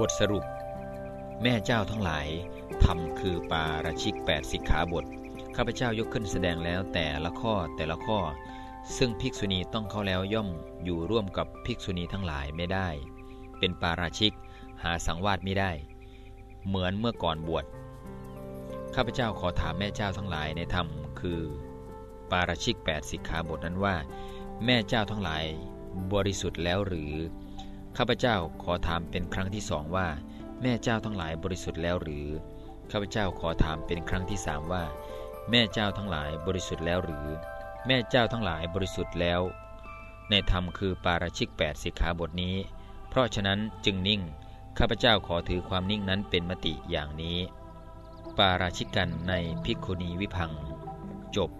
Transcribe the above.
บทสรุป แม่เจ้าทั้งหลายทำคือปาราชิก 8 สิกขาบท ข้าพเจ้ายกขึ้นแสดงแล้วแต่ละข้อแต่ละข้อ ซึ่งภิกษุณีต้องเข้าแล้วย่อมอยู่ร่วมกับภิกษุณีทั้งหลายไม่ได้ เป็นปาราชิกหาสังวาสไม่ได้ เหมือนเมื่อก่อนบวชข้าพเจ้าขอถามแม่เจ้าทั้งหลายในธรรมคือ ปาราชิก 8 สิกขาบทนั้นว่า แม่เจ้าทั้งหลายบริสุทธิ์แล้วหรือ ข้าพเจ้าขอถามเป็นครั้งที่สองว่า แม่เจ้าทั้งหลายบริสุทธิ์แล้วหรือข้าพเจ้าขอถามเป็นครั้งที่สามว่า แม่เจ้าทั้งหลายบริสุทธิ์แล้วหรือ แม่เจ้าทั้งหลายบริสุทธิ์แล้ว ในธรรมคือปาราชิก8สิกขาบทนี้ เพราะฉะนั้นจึงนิ่งข้าพเจ้าขอถือความนิ่งนั้นเป็นมติอย่างนี้ ปาราชิกกันในพิกขุณีวิพัง จบ